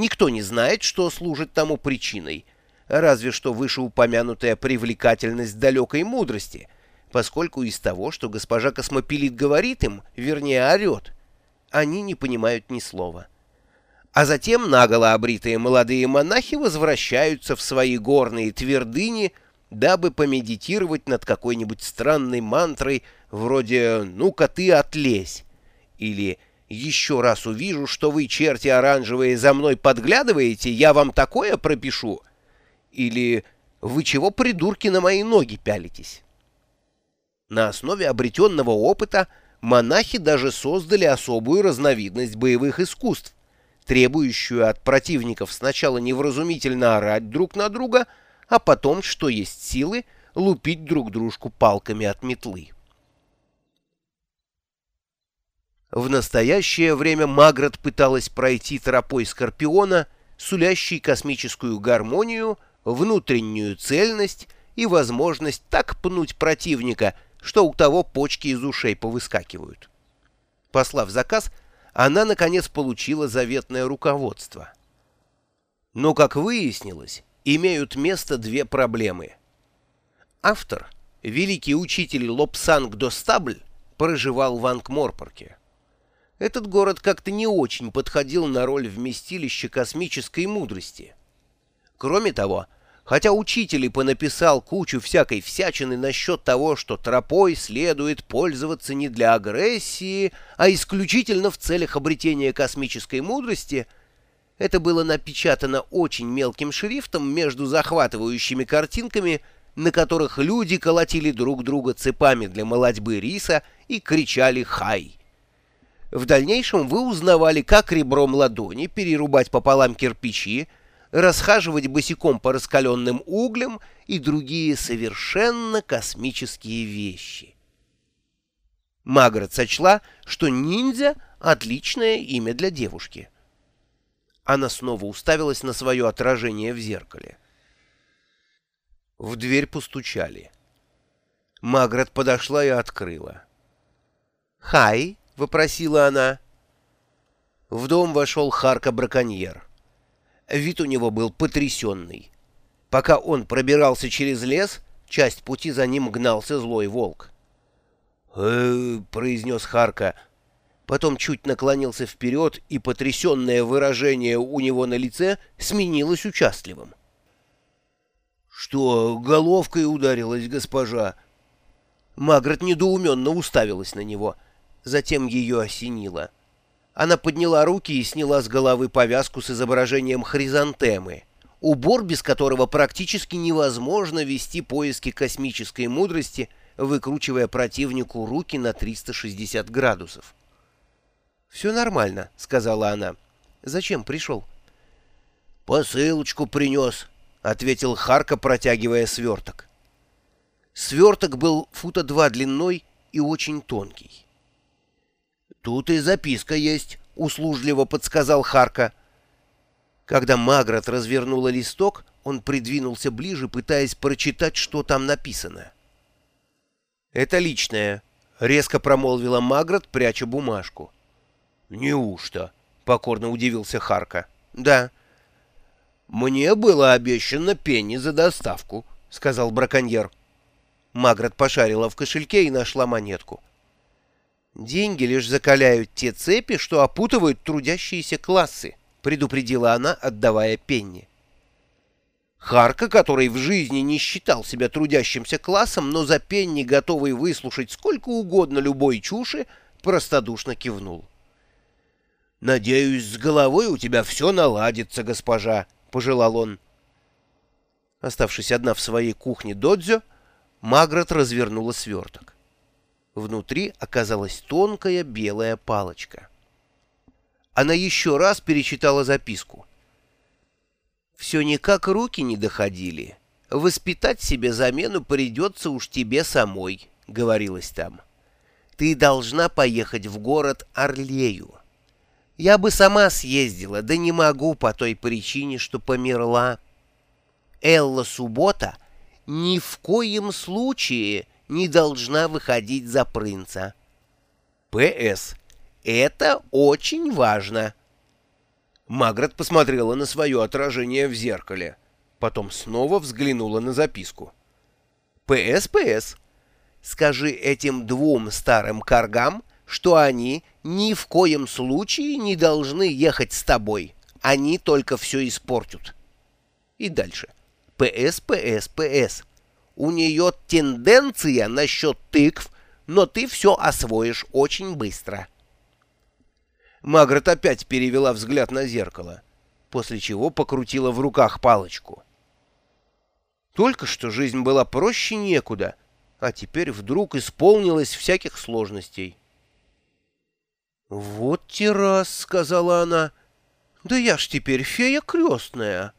Никто не знает, что служит тому причиной, разве что вышеупомянутая привлекательность далекой мудрости, поскольку из того, что госпожа Космопилит говорит им, вернее орет, они не понимают ни слова. А затем наголо обритые молодые монахи возвращаются в свои горные твердыни, дабы помедитировать над какой-нибудь странной мантрой вроде «Ну-ка ты отлезь» или «Еще раз увижу, что вы, черти оранжевые, за мной подглядываете, я вам такое пропишу» или «Вы чего, придурки, на мои ноги пялитесь?» На основе обретенного опыта монахи даже создали особую разновидность боевых искусств, требующую от противников сначала невразумительно орать друг на друга, а потом, что есть силы, лупить друг дружку палками от метлы. В настоящее время Маград пыталась пройти тропой Скорпиона, сулящей космическую гармонию, внутреннюю цельность и возможность так пнуть противника, что у того почки из ушей повыскакивают. Послав заказ, она, наконец, получила заветное руководство. Но, как выяснилось, имеют место две проблемы. Автор, великий учитель Лопсанг Достабль, проживал в Ангморпорке. Этот город как-то не очень подходил на роль вместилища космической мудрости. Кроме того, хотя учитель и понаписал кучу всякой всячины насчет того, что тропой следует пользоваться не для агрессии, а исключительно в целях обретения космической мудрости, это было напечатано очень мелким шрифтом между захватывающими картинками, на которых люди колотили друг друга цепами для молодьбы риса и кричали «Хай!». В дальнейшем вы узнавали, как ребром ладони перерубать пополам кирпичи, расхаживать босиком по раскаленным углям и другие совершенно космические вещи. Маград сочла, что ниндзя — отличное имя для девушки. Она снова уставилась на свое отражение в зеркале. В дверь постучали. Маград подошла и открыла. «Хай!» — вопросила она. В дом вошел Харка-браконьер. Вид у него был потрясенный. Пока он пробирался через лес, часть пути за ним гнался злой волк. «Э — произнес Харка. Потом чуть наклонился вперед, и потрясенное выражение у него на лице сменилось участливым. — Что, головкой ударилась госпожа? Магрот недоуменно уставилась на него — Затем ее осенило. Она подняла руки и сняла с головы повязку с изображением хризантемы, убор, без которого практически невозможно вести поиски космической мудрости, выкручивая противнику руки на 360 градусов. «Все нормально», — сказала она. «Зачем пришел?» «Посылочку принес», — ответил Харка, протягивая сверток. Сверток был фута два длиной и очень тонкий. «Тут и записка есть», — услужливо подсказал Харка. Когда Магрот развернула листок, он придвинулся ближе, пытаясь прочитать, что там написано. «Это личное», — резко промолвила Магрот, пряча бумажку. «Неужто?» — покорно удивился Харка. «Да». «Мне было обещано пенни за доставку», — сказал браконьер. Магрот пошарила в кошельке и нашла монетку. «Деньги лишь закаляют те цепи, что опутывают трудящиеся классы», — предупредила она, отдавая Пенни. Харка, который в жизни не считал себя трудящимся классом, но за Пенни готовый выслушать сколько угодно любой чуши, простодушно кивнул. «Надеюсь, с головой у тебя все наладится, госпожа», — пожелал он. Оставшись одна в своей кухне Додзё, Магрот развернула сверток. Внутри оказалась тонкая белая палочка. Она еще раз перечитала записку. «Все никак руки не доходили. Воспитать себе замену придется уж тебе самой», — говорилось там. «Ты должна поехать в город Орлею. Я бы сама съездила, да не могу по той причине, что померла. Элла Суббота ни в коем случае не должна выходить за принца. П.С. Это очень важно. Маград посмотрела на свое отражение в зеркале. Потом снова взглянула на записку. «ПС, ПС. Скажи этим двум старым каргам, что они ни в коем случае не должны ехать с тобой. Они только все испортят». И дальше. «ПС, ПС, ПС. У нее тенденция насчет тыкв, но ты все освоишь очень быстро». Магрот опять перевела взгляд на зеркало, после чего покрутила в руках палочку. Только что жизнь была проще некуда, а теперь вдруг исполнилась всяких сложностей. «Вот террас», — сказала она. «Да я ж теперь фея крестная».